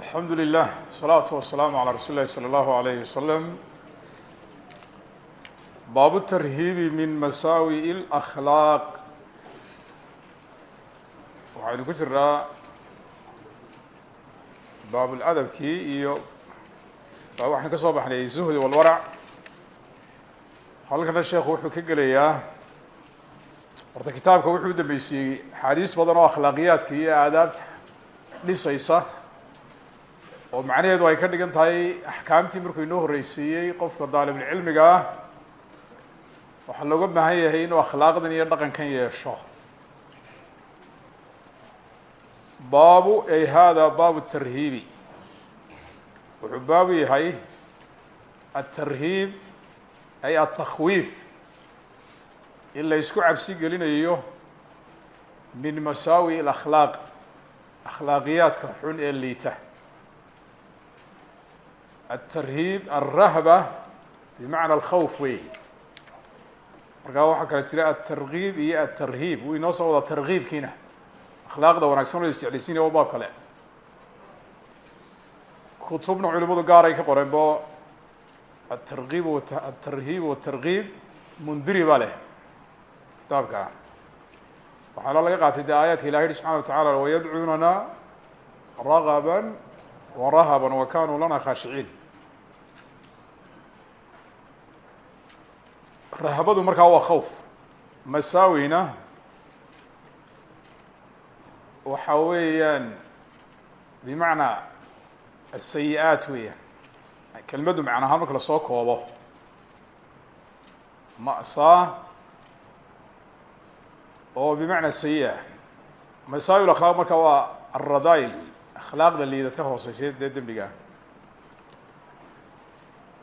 alxamdu lilah salaatu wasalaamu calaa rasuuli lahi salى allahu alayh wasalam baabu tarhiibi min masaawi اlakhlaaq waxaynu ku jiraa baabuladabkii iyo waxaynu ka soo baxnay zuhdi walwarac halkana sheekhu wuxuu ka gelayaa horta kitaabka wuxuu dambeysiyey axaadiis badan oo akhlaaqiyaadka iyo aadaabta dhisaysa oo macnaheedu ay ka dhigan tahay axkaamtii markuu inoo horreysiiyey qofka daalibulcilmiga ah waxaa looga baahan yahay inuu akhlaaqdan iyo dhaqankan yeesho. Baabu ay hada baabu tarhiibi. Wuxuu baabu yahay atarhiib ay atakwiif in la isku cabsi gelinayo min masaawi alakhlaaq akhlaaqiyaadka xun ee liita atarhiib alrahba bimacna alkhawf wey markaa waxaa kale jira altargiib iyo altarhiib wuu inoo soo wadaa targiibkiina akhlaaqda wanaagsan oo isjeclaysiinaya waa baab kale kutubna culimadu gaaray ka qoreen bo atargiib atarhiib watargiib mundiri baa leh kitaabka waxaana laga qaatay dee aayaadka ilahi yihi subxana wa tacala wayadcuunana ragaba warahaba wa kanuu lana khaashiciin rahbadu markaa waa khawf. Masaawina waxa weeyaan bimacnaa asayi-aat weeyaan. Kelmaddu macna ahaan marka la soo koobo. Ma'saa oo bimacnaa sayi-a masaawi akhlaaq marka waa alradail akhlaaqda liidata hooseysa dee dembiga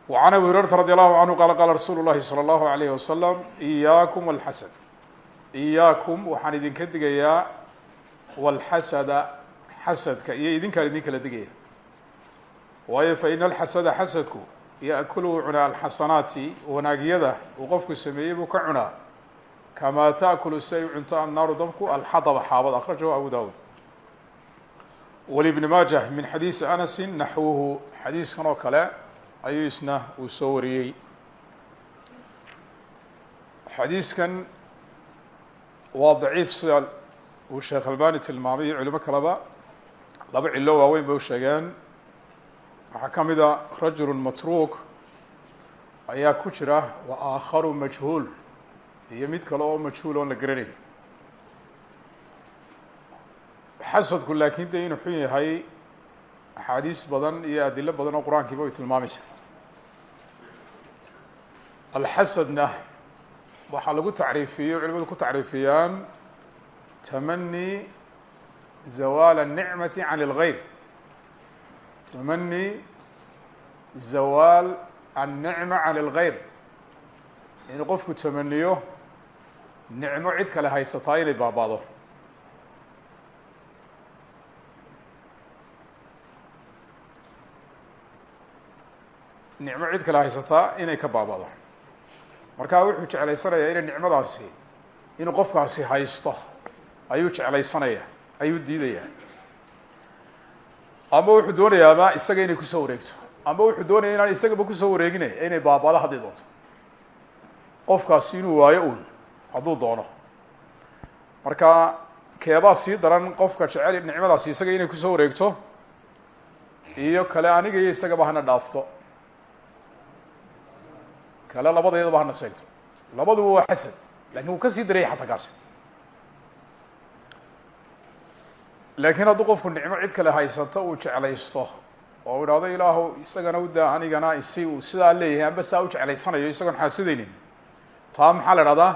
وعn أbي هuريرaةa رadي الlه عanه qala qala rasuul الlahi slى الlaهu عalيه waslم إyaaكم والxasad إyaaكum waxaan idinka digayaa wاlxasada xasadka iyo idinkaan idin kala digaya waayo faإn اlxasada xasadku yaأkulu cunaa alxasanaati wanaagyada uu qofku sameeyey buu ka cunaa kamaa taأkulu si ay u cunto annaaru dabku alxadba xaabad akrajahu abu dawud wlبn maajة min xadiiثi anasi naxwuhu xadiiskan oo kale ayuu isna uu soo wariyey. Xadiiskan waa daciif sida uu sheekh albani tilmaamay iyo culimo kaleba. Laba cilo waaweyn bay u sheegeen. Waxaa ka mid a rajulu matruuk ayaa ku jira wa aakharu majhuul. Iyo mid kale oo majhuul oon la garanayn xasadku laakiin de inuu xun yahay axaadiis badan iyo adilo badan oo qur'aankiiba way tilmaamaysa alxasadna waxaa lagu tacriifiyo culimadu ku tacriifiyaan tamani zawaal الnicmati can اlgeyr tamani zawaal الnicma can اlgeyr inuu qofku tamaniyo nicmo cid kale haysataa inay baabaado nicmo cid kale haysataa inay ka baabado markaa wuxuu jeclaysanayaa inay nicmadaasi inuu qofkaasi haysto ayuu jeclaysanaya ayuu diidayaa. Ama wuxuu doonayaaba isaga inay ku soo wareegto. Ama wuxuu doonaya inaan isagaba ku soo wareegine inay baabado haddii doonto. Qofkaasi inuu waayo uun hadduu doono. Marka keebaa sii daran qofka jecel nicmadaasi isaga inay ku soo wareegto iyo kale aniga iyo isagaba hana dhaafto kale labadeedaba hana sheegto. Labaduba waa xasad laakiin wuu ka sii daraya xataa kaasi. Laakiin hadduu qofku nicmo cid kale haysato uu jeclaysto oo idhahdo ilaahu isagana udaa anigana isi uu sidaa leeyahay amba saa u jeclaysanayo isagoon xaasidaynin taa maxaa la ihahdaa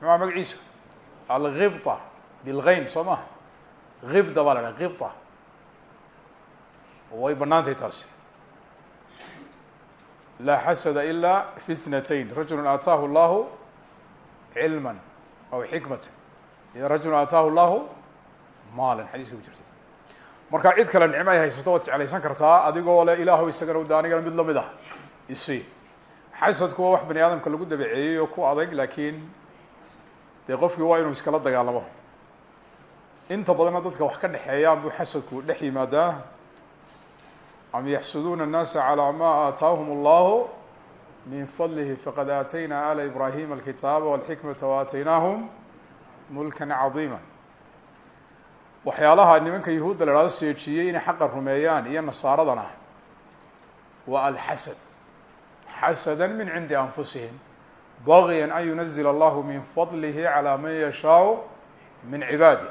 muxua magaciisa. Algibta bilgeyn soo maha gibda baa la dhaha gibta way banaantay taasi لا حسد إلا fi اsnatayn rajulu aataahu اllahu cilma aw xikmata iyo rajulu aataahu llahu maalan xadiiska ku jirta. Marka cid kale nicmo ay haysato waad jeclaysan kartaa adigoo le ilaahw isagana uda anigana mid la mid ah. Isi xasadku waa wax bani لكن lagu dabeeceeyey oo ku adag laakiin dee qofkii waa inuu iskala dagaalamo. Inta dadka wax ka dhexeeyaan buu xasadku dhex yimaadaa am yaxsuduuna الnaasa calىa ma aataahum اllahu min fadlihi faqad aatayna ala ibrahima alkitaaba walxikmata waataynaahum mulkan cadiima waxyaalaha nimanka yahuudda la hahdo seejiyey inay xaqa rumeeyaan iyo nasaaradana waa alxasad xasada min cindi anfusihim bagya an yunazil allahu min fadlihi calى man yashaau min cibaadi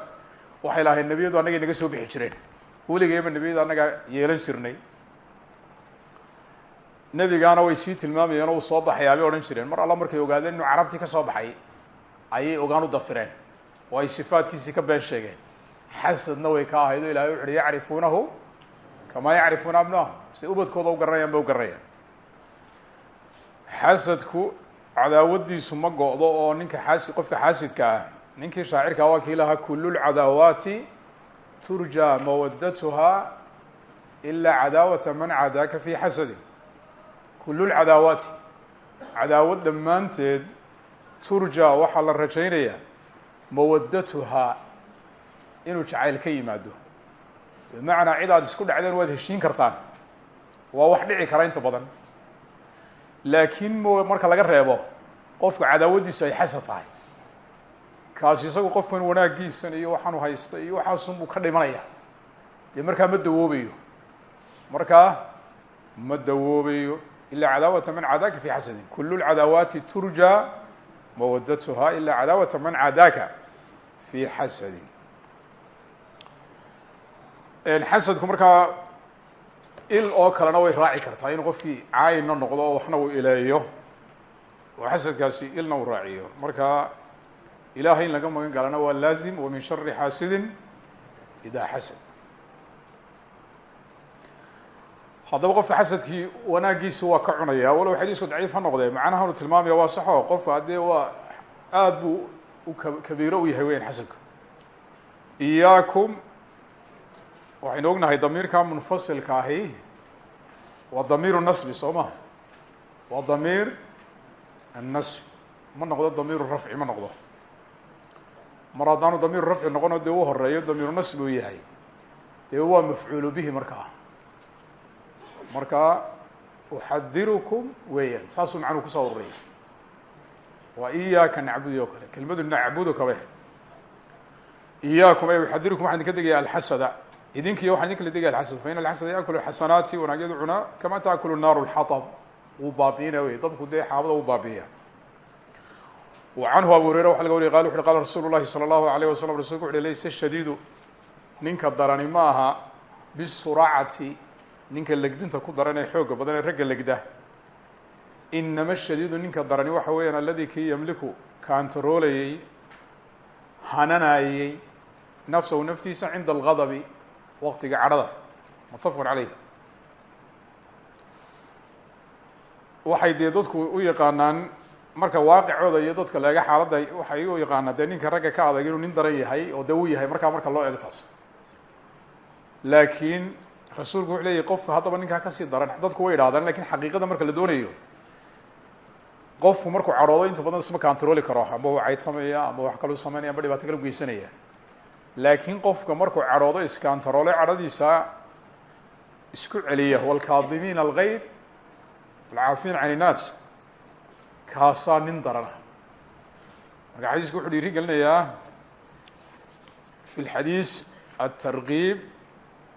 waxay lahayn nebiyadu annagay naga soo bixi jireen weligeyba nebiyadu annagaa yeelan jirnay nebigaana way sii tilmaamayeen oo uu soo baxayaa bay odhan jireen. Mar alla markay ogaadeen inuu carabtii ka soo baxay ayay ogaan u dafireen. Oo ay sifaadkiisii ka been sheegeen. Xasadna way ka ahayd o ilahay wuxu uhi yacrifuunahu kamaa yacrifuuna abnaahum say ubadkooda u garanayaan ba u garanayaan xasadku cadaawadiisu ma go-do oo ninka xaasi qofka xaasidka ah ninkii shaacirkaa waa kii lahaa kulu lcadaawaati turja mawadatuha ilaa cadaawata man cadaaka fi xasadin kulu lcadaawaati cadaawad dhammaanteed turja waxaa la rajaynayaa mawadatuhaa inuu jacayl ka yimaado. Bimacnaa cid aad isku dhacdeen waad heshiin kartaan. Waa wax dhici kara inta badan. Laakiin m marka laga reebo qofka cadaawaddiisu ay xasad tahay. Kaasi isagu qofkan wanaaggiisan iyo waxaanu haysta iyo waxaasunbuu ka dhimanaya. Dee markaa ma dawoobayo. Markaa ma dawoobayo ila cadaawata man cadaaka fi xasadin kulu lcadaawaati turja mawadatuha ila cadaawata man cadaaka fi xasadin xasadku markaa il oo kalena way raaci kartaa inuu qofkii caayinna noqdo oo waxna uu ileeyo oo xasadkaasi ilna uu raaciyo marka ilahay in laga magan galana waa laazim wa min shari xaasidin ida haddaba qofka xasadkii wanaaggiisu waa ka cunaya walow xadiisku daciif ha noqdee macnahanu tilmaamaya waa saxo qofka haddee waa aada buu u kabiiro u yahay weyan xasadku. Iyaakum waxaynu ognahay damiirka munfasilka ahi waa damiiru nasbi soo maha waa damiir annasb ma noqdo damiiru rafci ma noqdo. Mar haddaanu damiiru rafci noqono dee u horeeyo damiiru nasbi uu yahay. Dee waa mafcuulu bihi markaa marka uxadirukum weeyaan. Saasuu macnuu ku soo ururaya waa iyaaka nacbudi oo kale. Kelimadu nacbudu kaba ahayd iyaakum ay uxadirukum waxaan idinka degaya alxasada. Idinkiiyo waxaan idin kala degaya alxasad fa in alxasada yaakulu xasanaati wanaagyadu cunaa kama taakulu naaru lxatab wuu baabi'ina wey dabku dee xaabada wuu baabi'iya. Canhu abu hureyra waxa laga wariya qala wuxu uhi qala rasuulu llahi salى allahu alayh wasalam rasulku wuxu laysa shadiidu ninka darani ma aha bisuracati ninka legdinta ku daran ee xooga badan ee ragga legda inama shadiidu ninka darani waxa weeyaan aladi kii yamliku kaantaroolayey hananayey nafsahu naftiisa cinda algadabi waqtiga cadhada. Mutafaqun caleyh waxay dee dadku u yaqaanaan marka waaqicooda iyo dadka leega xaaladda waxay u yaqaanaan dee ninka ragga ka adag inuu nin daran yahay oo uu yahay markaa marka loo ego taas. Laakiin rasuulku wuxuu leeyahy qofku haddaba ninkan ka sii daran. Dadku way idhahdaan laakiin xaqiiqada marka la doonayo qofku markuu cadhoodo inta badan isma kantarooli karo. Amba uu caytamaya amba wax kaluu sameynaya amba dhibaato kala geysanaya laakiin qofka markuu cadhoodo iskantaroole cadhadiisa isku celiya waalkaadimiina alkayd alcaafiina can innaas kaasaa nin darana. Marka xadiisku wuxuu dhiiri fi lxadiis atarkiib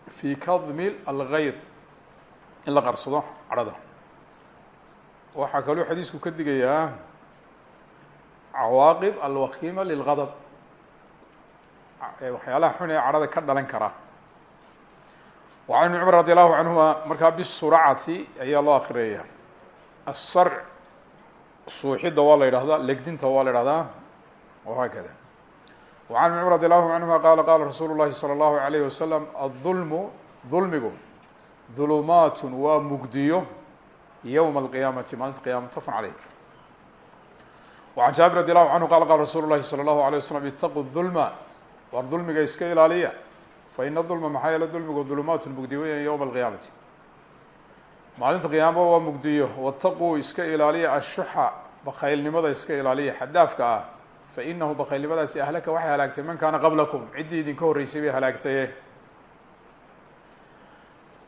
fi kadmi algayr in la qarsado cadhada waxaa kaloo xadiisku ka digayaa cawaaqib alwakima lilgadb waxyaalaha xun ee cadhada ka dhalan kara wa can ibni cumar radi allahu canhuma markaa bisuracati ayaa loo akrinaya asarc suuxidda waa la yidhahdaa legdinta waa la yidhahdaa wahaakada wa can ibni cumar radi allahu canhuma qaala qaala rasuulu llahi salى allahu alayh wasalam adulmu dulmigu dulumaat waa mugdiyo ywma alqiyaamati maalinta qiyama mutafan caleyh wacan jaabir radi allahu canhu qala qala rasuulu llahi salى allahu alay wasalam itaqu dulma war dulmiga iska ilaaliya fa ina dulma maxaa yeele dulmigu dulumaatun mugdiyo weya ywma alqiyaamati maalinta qiyaama waa mugdiyo wataquu iska ilaaliya ashuxa bakaylnimada iska ilaaliya xadaafka ah fainahu bakaylnimadaasi ahlaka waxay halaagtay man kaana qablakum ciddii idinka horreysay bay halaagtaye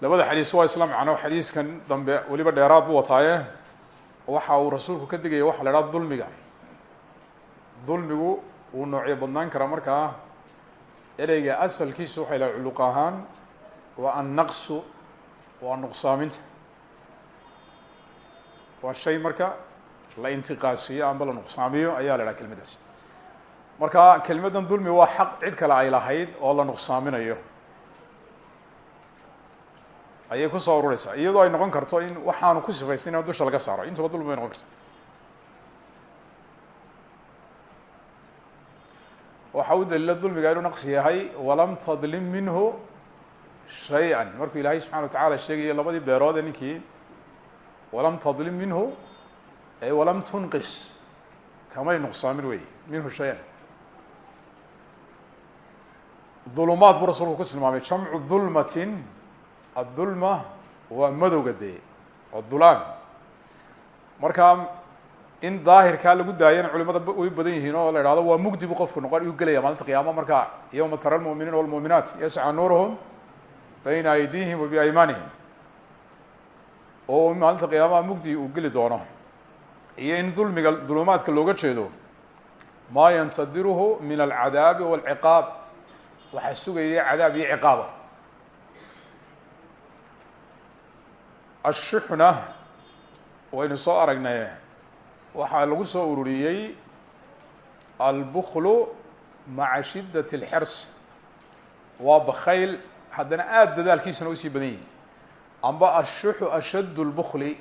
labada xadiis waa isla macno xadiiskan dambe weliba dheeraad bu wataaye waxa uu rasuulku ka digaya waxa la idhaha dulmiga dulmigu wuu noocyo badnaan karaa markaa ereyga asalkiisu waxay laha culuq ahaan waa annaqsu waa nuqsaaminta waa shay marka la intiqaasiyo amba la nuqsaamiyo ayaa la idhaha kelmaddaas marka kelmaddan dulmi waa xaq cid kale ay lahayd oo la nuqsaaminayo. Ayay ku soo urureysaa iyadoo ay noqon karto in waxaanu ku sifaysan in dusha laga saaro. Intaba dulmi bay noqon karta waxa u daliila dulmiga inuu naqsi yahay walam tadlim minhu shay-an. Markuu ilaahay subxana wa tacaala sheegaya labadii beerood ee ninkii walam tadlim minhu walam tunqis. Kamay nuqsaamin wey minhu shay-an ulumaad buu rasuulku ku tilmaamay. Jamcu dulmatin adulma waa madowga dee adulaam markaa in daahirkaa lagu daayana culimada way badan yihiin oo la ihahdo waa mugdi buu qofku noqon iyuu gelaya maalinta qiyaama markaa yowma tara lmuminiina walmuuminaat yasca nuurahum bayna aydiihim wa biaymaanihim oo maalinta qiyaamaha mugdi uu geli doono. Iyo in dulmiga dulumaadka looga jeedo maa yantadiruhu min alcadaabi walciqaab waxaa sugaya cadaab iyo ciqaaba. Ashuxna waynu soo aragnay waxaa lagu soo ururiyey albuklu maca shidat اlxirs waa bakayl haddana aada dadaalkiisuna u sii badan yihiin amba ashuxu ashadd اlbukli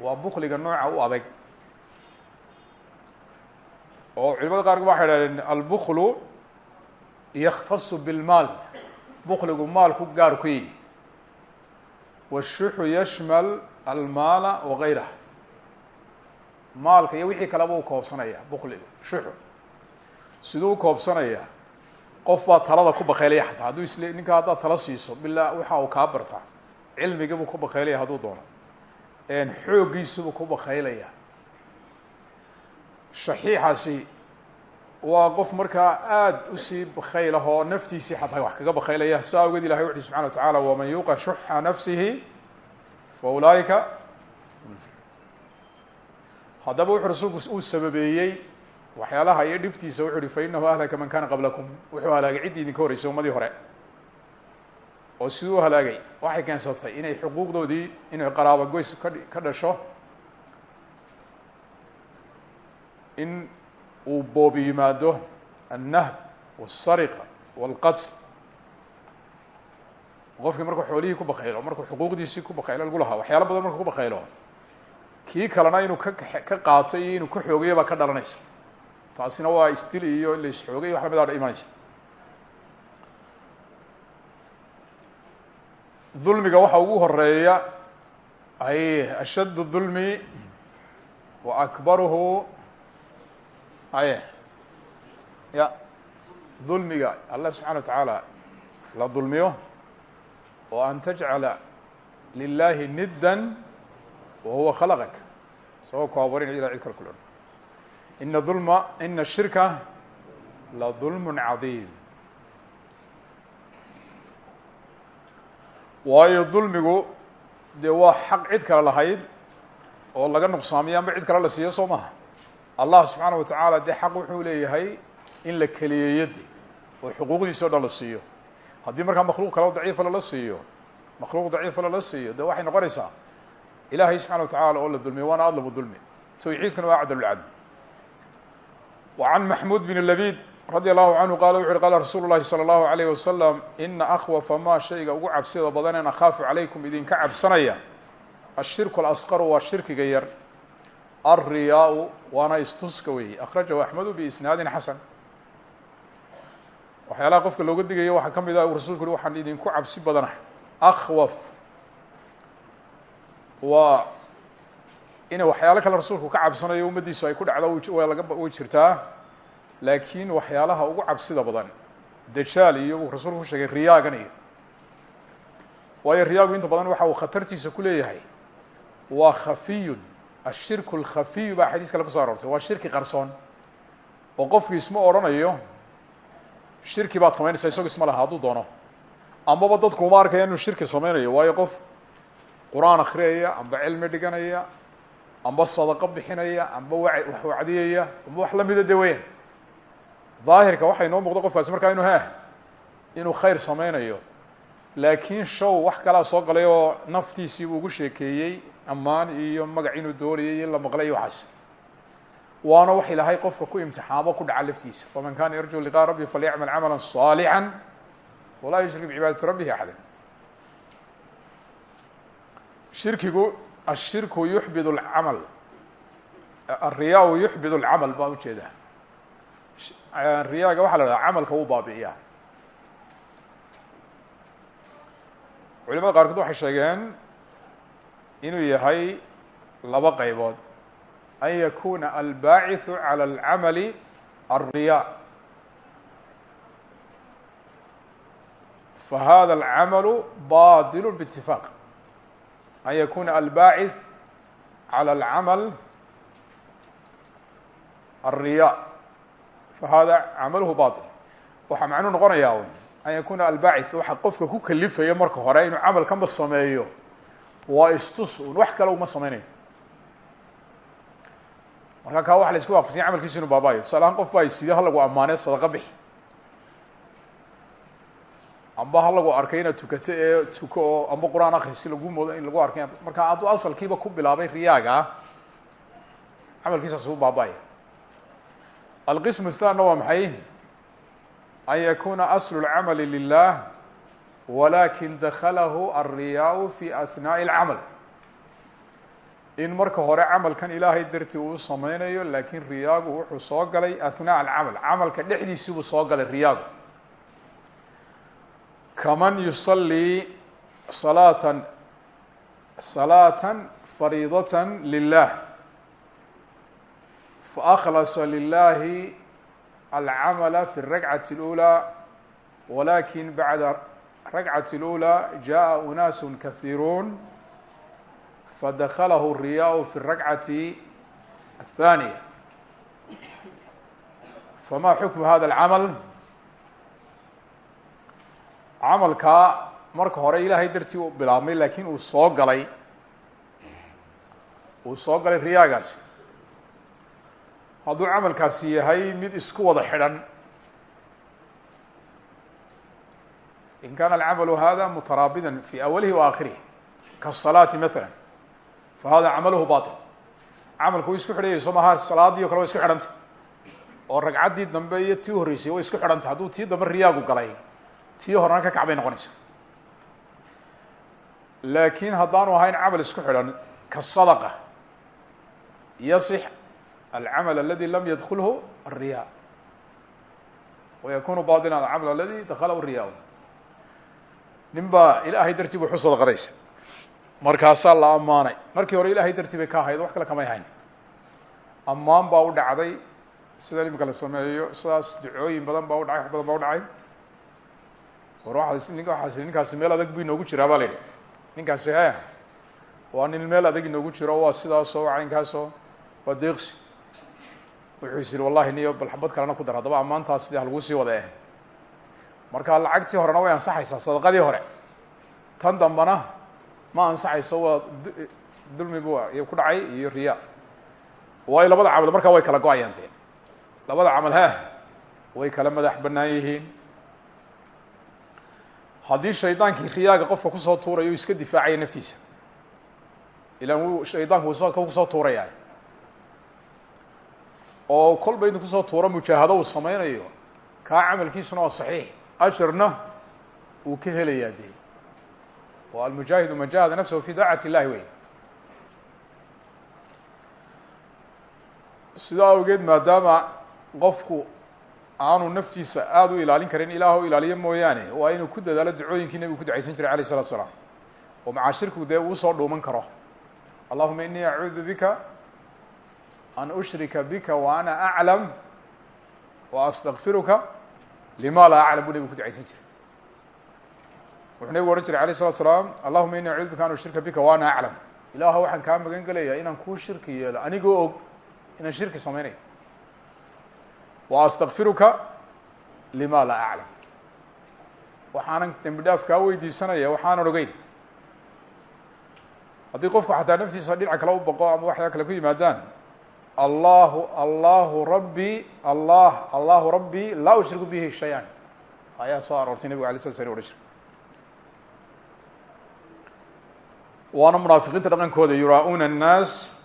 waa bukliga nooca u adag. Oo culimada qaarkood waxay hahdeen albuklu yakhtasu bilmaal bukligu maalku gaar ku yihi wالshuxu yashmal almaala wagayrah maalka iyo wixii kaleba u koobsanaya bukliga shuxu. Siduu u qof baa talada ku bakaylaya xataa. Hadduu isle ninka haddaad tala siiso bilaa waxa uu kaa barta cilmigiibuu ku bakaylaya hadduu doono. Xooggiisubuu ku bakaylaya shaxiixaasi waa qof markaa aada u sii bakaylah oo naftiisii xataa wax kaga bakaylaya saa awgeed ilahay wuxu subxana wa tacaala waman yuuqa shuxa nafsihi fa ulaaika haddaba wuxuu rasuulku uu sababeeyey waxyaalaha iyo dhibtiisa wuxu uhi fa inahu ahlaka man kana qablakum. Wuxuu halaagay ciddii idinka horreysay ummadii hore. Oo siduu halaagay waxay keensatay inay xuquuqdoodii inay qaraabo goys ka ka dhasho in uu boob yimaado annahb wالsariqa wاlqatl qofkii markuu xoolihii ku bakaylo markuu xuquuqdiisii ku bakaylo lagu lahaa waxyaala badan markuu ku bakaylo kii kalena inuu ka ka qaato iyo inuu ka xoogayo baa ka dhalanaysa taasina waa isdil iyo in la isxoogay wax lamid a imanaysa dulmiga waxa ugu horeeya ay ashadd dulmi wa akbaruhu aye. Ya. Dulmiga. Allah subxana wa tacaala la dulmiyo. Oo an tajcala lilahi niddan wa huwa khalaqak. Isagoo ku abuurin ila cid kale kula ina dulma ina shirka la dulm cadiim waayo dulmigu dee waa xaq cid kale lahayd oo laga nuqsaamiyo cid kale la siiyo soo allah subxaana wa tacaala dee xaq wuxuu leeyahay in la keliyeeyo de oo xuquuqdiisa o dhan la siiyo. Haddii markaa makhluuq kale daciifa lala siiyo makhluuq daciifa lala siiyo de waxay noqonaysaa ilahay subxana wa tacala oo la dulmiyo waana adlabu dulmi. Tawxiidkuna waa cadl lcadl wa can maxmuud bin labid radi allahu canhu qala wuxu uhi qala rasuulu llahi salى allahu alayh wasalam ina shayga ugu cabsida badaneen akhaafu calaykum idinka cabsanaya ashirku alasqaru waa shirkiga yar alriyaau waana istuska weeye akhrajahu axmedu biisnaadin xasan. Waxyaalaha qofka looga digayo waxaa ka mid ah rasulku uhi waxaan idinku cabsi badanahay akhwaf. Waa ina waxyaalo kale rasuulku ka cabsanayo ummaddiisu ay ku dhacdo way jirtaa. Laakiin waxyaalaha ugu cabsida badan dajaal iyo uu rasuulku ku sheegay riyaagan iyo. Waayo riyaagu inta badan waxa uu khatartiisa ku leeyahay. Waa khafiyun ashirku alkhafiyu baa xadiis kale kuso aroortay. Waa shirki qarsoon. Oo qofki isma odhanayo shirki baad samaynaysaa isago isma laha hadduu doono. Amaba dadku uma arkaya inuu shirki sameynayo waayo qof qur'aan akhriyaya amba cilmi dhiganaya amba sadaqo bixinaya amba wa wax wacdiyaya amba wax lamida de weyaan daahirka waxaa inoo muuqda qofkaasi markaa inu heh inuu khayr sameynayo laakiin show wax kalaa soo galay oo naftiisii uu ugu sheekeeyey ammaan iyo magac inuu doonayay in la maqlay waxaas waana wax ilahay qofka ku imtixaamo ku dhaca laftiisa faman kana yarju liqaa rabbi falyacmal camala صaalixا walaa yushrik bicibaadati rabbihi axada shirkigu ashirku yuxbid اlcamal ariyaa yuxbid اlcamal baa ujeedaa riyaaga waxaa la hahda camalka uu baabi'iyaa culimada qaarkood waxay sheegeen inuu yahay laba qaybood an yakuna albaaciثu calى اlcamali alriya fahada اlcamalu baطil bاtifaaq an yakuna albaaciث calى اlcamal alriya fahada camaluhu baطil waxaa macnuu noqonayaa un an yakuna albaaciث waxa qofka ku kalifaya marka hore inuu camalkanba sameeyo waa istus un wax kale uma sameynayo marka kaa waxa la isku waafasanya camalkiisu inu baabaayo tusaale qof baa sidee ha lagu ammaanee sadaqa bixi? Amba ha lagu arkay inaad tukato ee tuko amba qur'aan akrisi lagu moodo in lagu arkay. Marka hadduu asalkiiba ku bilaabay riyaaga camalkiisaas u baaba'aya alqism thanna waa maxay? An yakuna aslu اlcamali lilah walakin daklahu alriyaau fi ahnaaءi اlcamal in marka hore camalkan ilaahay dartii uu sameynayo lakin riyaagu wuxuu soo galay ahnaaء alcamal camalka dhexdiisii buu soo galay riyaagu kaman yusalii salaatan salaata fariidaة lilah faأkhlasa lilahi alcamala fi الragcaة الأulى walakin bacda ragcaة الأulى jaءa unaas kahiiruun fadaklahu الriyaء fi الragcaة الثانية fama xukmu hada الcamal camalkaa marka hore ilaahay dartii u bilaabmay lakin uu soo galay uu soo galay riyaagaasi hadduu camalkaasi yahay mid isku wada xidhan in kana alcamalu hada mutaraabidan fi awalihi wa aakhirihi kaasalaati maala fa hada camaluhu bail camalku isku xidhayay soo maha salaadii o kale way isku xidhantay oo ragcaddii dambe iyo tii horreysay way isku xidhantay hadduu tii dambe riyaagu galay tii horena ka kacbay noqonaysa laakiin haddaanu ahayn camal isku xidhan kasadaqa yasix alcamal aladi lam yadkulhu ariyaa wa yakunu baila alcamal aladi daklahu riyaa nin baa ilaahay dartii bu xu sadaqanaysa markaasaa la ammaanay. Markii hore ilahay dartii bay ka ahayd wax kale kamay hayn ammaan baa u dhacday. Sida imika la sameeyo sidaas ducooyin badan baa u dhacay wax badan baa u dhacay. War waaas nin waaas ninkaasi meel adag bu inoogu jiraa ba la yihi ninkaasi he waa nin meel adag inoogu jiro waa sidaasoo caynkaasoo waa deeqsi. Wuxuu is yihi wallahi niyo bal xabad kalena ku dar haddaba ammaantaas sidii halaguu sii wada eh marka lacagtii horena way ansaxaysaa sadaqadii hore. Tan dambana ma ansaxayso waa dulmi bu ku dhacay iyo riya. Waayo labada camal markaa way kala go'ayaan labada camal heh way kala madax banaan yihiin. Haddii shaydaankii riyaaga qofka ku soo tuurayo u iska difaacaya naftiisa ilan wuu shaydaanku waswaadka ku soo tuuraya oo kolba intu ku soo tuuro mujaahado uu sameynayo kaa camalkiisuna waa saxiix ajarna wuu ka helayaa dee. Oo almujaahidu man jahada nafsahu fi daacati illahi wey sidaa awgeed maadaama qofku aanu naftiisa aada u ilaalin karin ilaah u ilaaliyo mooyaane waa inuu ku dadaalo ducooyinkii nebigu ku ducaysan jiray alayh الsalatu slaam oo macaashirku dee uu soo dhuuman karo. Allahuma inii acuudu bika an ushrika bika wa ana aclam wa astakfiruka lima laa aclam buu nebigu ku ducaysan jiray wuxuu nebigu ohan jiray alayh الsalatu slaam allahuma ini acuudu bika an ushrika bika wa ana aclam ilaah waxaan kaa magan gelaya inaan kuu shirki yeelo anigoo og inaan shirki sameynayo wa astakfiruka lima laa aclam waxaanan dembi dhaaf kaa weydiisanaya waxaanan ogeyn haddii qofku xataa naftiisa dhinaca kale u baqo ama waxyaa kale ku yimaadaan allahu allahu rabbi allah allahu rabbi laa ushriku bihi shay-an ayaa soo aroortay nebigu alay slat slam ohan jira waana munaafiqiinta dhaqankooda yuraa'uuna الnaas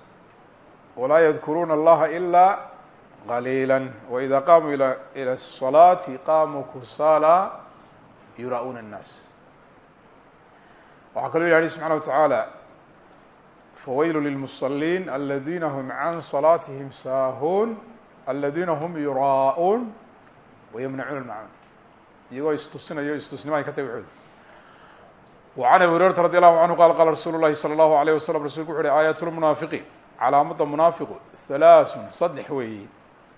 walaa yadkuruuna اllaha ilaa qaliila waإida qaamuu ila ilى الصalaati qaamuu kusaala yuraa'uuna الnaas waxaa kaloo ilahi subxana wa tacaala fawaylu lilmusaliin aladiina hum can salaatihim saahuun aladiina hum yuraa'uun wayamnacuuna lmacuun iyagoo istusinayo istusnimahay ka tagay wacooda wacan abi hurayrata radi allahu canhu qala qaala rasuulu llahi sala allahu alayh wasalam rasulku wuxu uhi aayat lmunaafiqiin calaamadda munaafiqu halaasun saddex weeye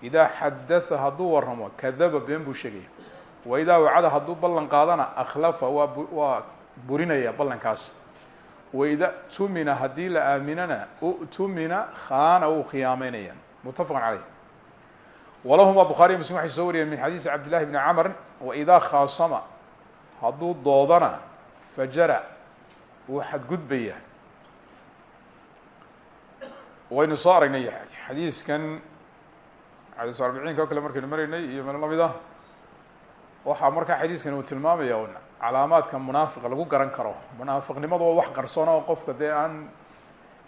idaa xadatha hadduu waramo kadaba been buu sheegaya wa idaa wacada hadduu ballan qaadana akhlafa waa waa burinaya ballankaas waida tumina haddii la aaminana utumina khaana uu khiyaameynaya mutafaq caleyh walahuma bukhaariy muslim waxay soo wariyeen min xadiisi cabd llahi bni camr waidaa khaasama hadduu doodana fajara wuu xadgudbaya waynu soo aragnay xadiiskan xadiis arbiciinka o kale markaynu maraynay iyo meel la mid ah. Waxaa markaa xadiiskan uu tilmaamaya calaamaadka munaafiqa lagu garan karo. Munaafiqnimadu waa wax qarsoon oo qofka dee aan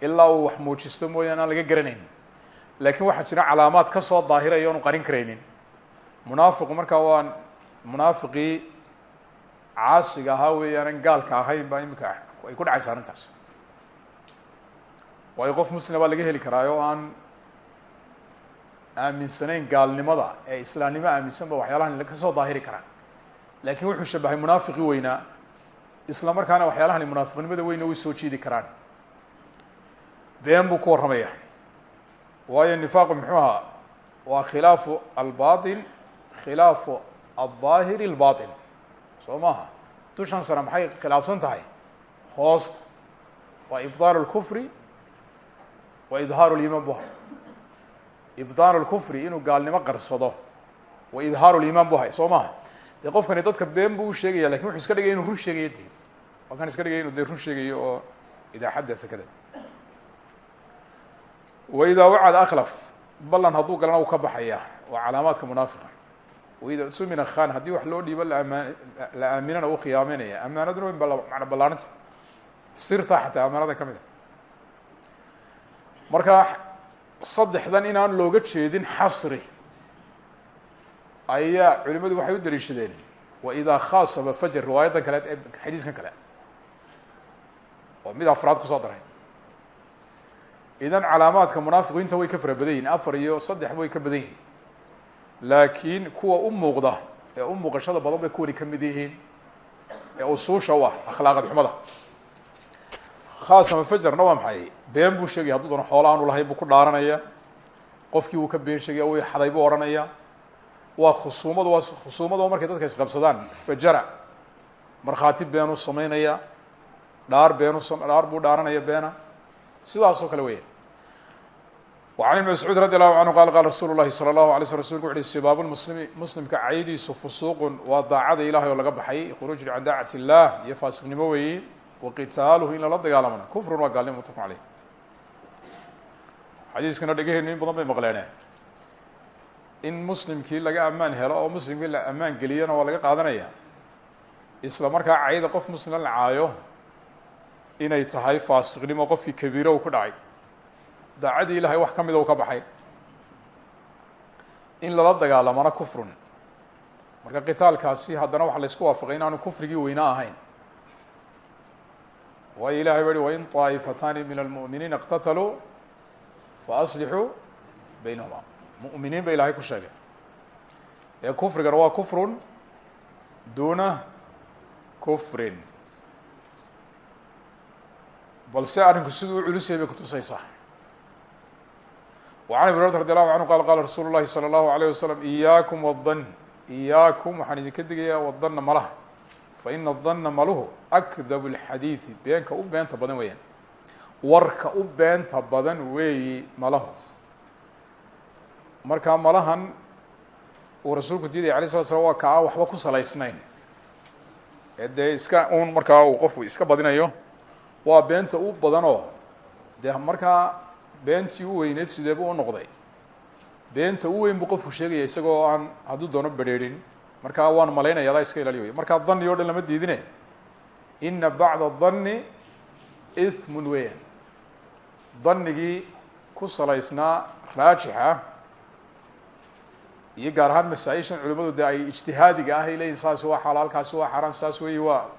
ilaa uu wax muujisto mooyaane aan laga garanayn. Laakiin waxaa jira calaamaad ka soo daahiraya oonu qarin karaynin. Munaafiqu markaa waa munaafiqii caasiga ahaa weeyaanan gaalka ahayn baa imika ay ku dhacaysa arrintaas. Waayo qof muslima baa laga heli karaa oo aan aaminsanayn gaalnimada ee islaamnimo aaminsan ba waxyaalahan ka soo daahiri karaa laakiin wuxuu shabahay munaafiqii weynaa isla markaana waxyaalahani munaafiqnimada weyna way soo jiidi karaan been buu ku warramaya waayo nifaaqu muxuu ahaa waa khilaafu albaطin khilaafu alظaahiri اlbaطin soo maaha dushan sare maxay khilaafsan tahay hoosta waa ibطaal اlkufri wa idhaaru liimaan bu hay ibطaal اlkufri inuu gaalnimo qarsado wa idhaaru liimaan bu hay soo maaha dee qofkani dadka been buu u sheegaya laakiin wuxuu iska dhigaya inu run sheegayo de waa kan iska dhigaya inu dee run sheegayo oo idaa xadaa kada waidaa wacada akhlaf ballan hadduu galana u ka baxaya waa calaamaadka munaafiqa. Waida tumina khan haddii wax loo dhiibo laamaan la aaminana u khiyaameynaya amaanaduna weyn ba macna ballaaranta sirta xataa amaanada ka mid a marka saddexdan inaan looga jeedin xasri ayaa culimadu waxay u daliishadeen waidaa khaasaba fajar riwaayadan kale ee xadiiskan kale. Oo mid afraad ku soo daray. Idan calaamaadka munaafiqiinta way ka fara yihiin afar iyo saddex way ka badan yihiin laakiin kuwa u muuqda ee u muuqashada badan bay kuwani ka yihiin ee usuusha u ah akhlaaqad xumada. Khaasama fajarna waa maxay? Been buu sheegaya hadduu doona xoola aanu lahayn buu ku dhaaranaya. Qofkii wuu ka been sheegaya way xaday buu odhanaya waa khusuumadu waa khusuumadu waa markay dadka isqabsadaan fajara markhaati beenuu samaynaya dhaar beenu dhaar buu dhaaranaya beena sidaas oo kale weya وعن بن مسعوud radي الlahu عanهu qal qala rasuul الlahi slى الlahu عlay sl rsulku wuxu uhi sibaab muslimi muslimka caydiisu fusuuqun waa daacada ilahay oo laga baxay khuruuj can daacat الlah iyo faasiqnimo weeyi waqitaaluhu in lala dagaalamana kufrun waa gaalnimo mutafq aleyh xadiiskana dhegaheynu in badan bay maqleene in muslimkii laga amaan helo oo muslimkii la amaan geliyana waa laga qaadanaya. Isla markaa cayda qof muslim la caayo inay tahay faasiqnimo qofkii kabiiro u ku dhacay. Daacadii ilahay wax ka mida u ka baxay. In lala dagaalamana kufrun. Marka qitaalkaasi haddana la isku waafaqay inaanu kufrigii weynaa ahayn. Waayo ilahay ba hi wain طaa'ifatani min almu'miniina اqtataluu faaslixuu baynahuma mu'miniin ba ilahay ku sheegay ee kufrigana waa kufrun duna kufrin balse arrinku siduu u culusyahay bay kutusaysaa وعن أبي هريرة رضي الله عنه qال qال رsuuل الlahi صلى الله عليه وسلم إyاكم والظن إyاكم waxaan idinka digaya wالظن malaha faإن الظن maluhu أkdب الxadيiثi beenka u beenta badan weeyaan warka u beenta badan weeyi malahu marka malahan uu rasuulku diidaya alay slat slam waa ka aan waxba ku salaysnayn. Ee iska un markaa uu qofku iska badinayo waa beenta u badanoo dee markaa beentii u weyneed sideeba u noqday? Beenta u weyn buu qofku sheegaya isagoo aan hadduu doono berheerin markaa waan malaynaya iska ilaaliy wey markaa dani o dhan lama diidine. Ina bacda dani ithmun weyan danigii ku salaysnaa raajixa iyo gaar ahaan masaa-ishan culimadu de ay ijtihaadiga ah ay leyihin saasi waa xalaal kaasi waa xaaraan saas weyi waa